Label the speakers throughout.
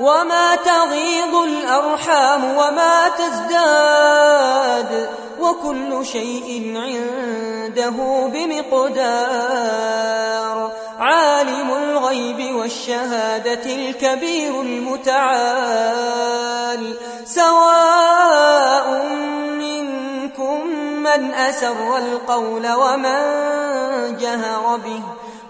Speaker 1: وما تغيض الأرحام وما تزداد وكل شيء عنده بمقدار عالم الغيب والشهادة الكبير المتعال سواء منكم من أسر القول ومن جهر به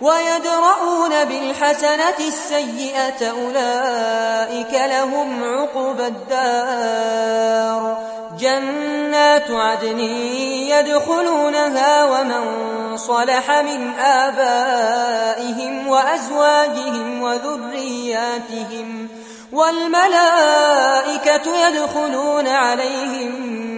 Speaker 1: ويدرؤون بالحسنة السيئة أولئك لهم عقبى الدار. جنات عدن يدخلونها ومن صلح من آبائهم وأزواجهم وذرياتهم والملائكة يدخلون عليهم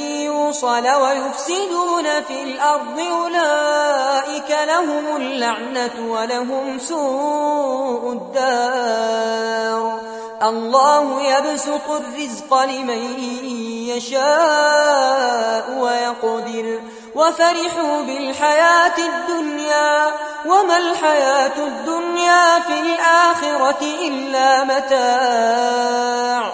Speaker 1: يوصل ويفسدون في الأرض أولئك لهم اللعنة ولهم سوء الدار. الله يبسط الرزق لمن يشاء ويقدر. وفرحوا بالحياة الدنيا. وما الحياة الدنيا في الآخرة إلا متاع.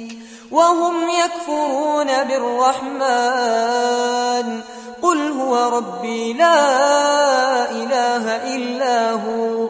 Speaker 1: وهم يكفرون بالرحمن. قل هو ربي لا إله إلا هو.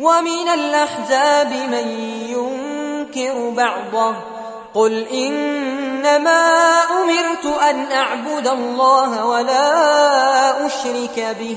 Speaker 1: ومن الأحزاب من ينكر بعضه. قل إنما أمرت أن أعبد الله ولا أشرك به.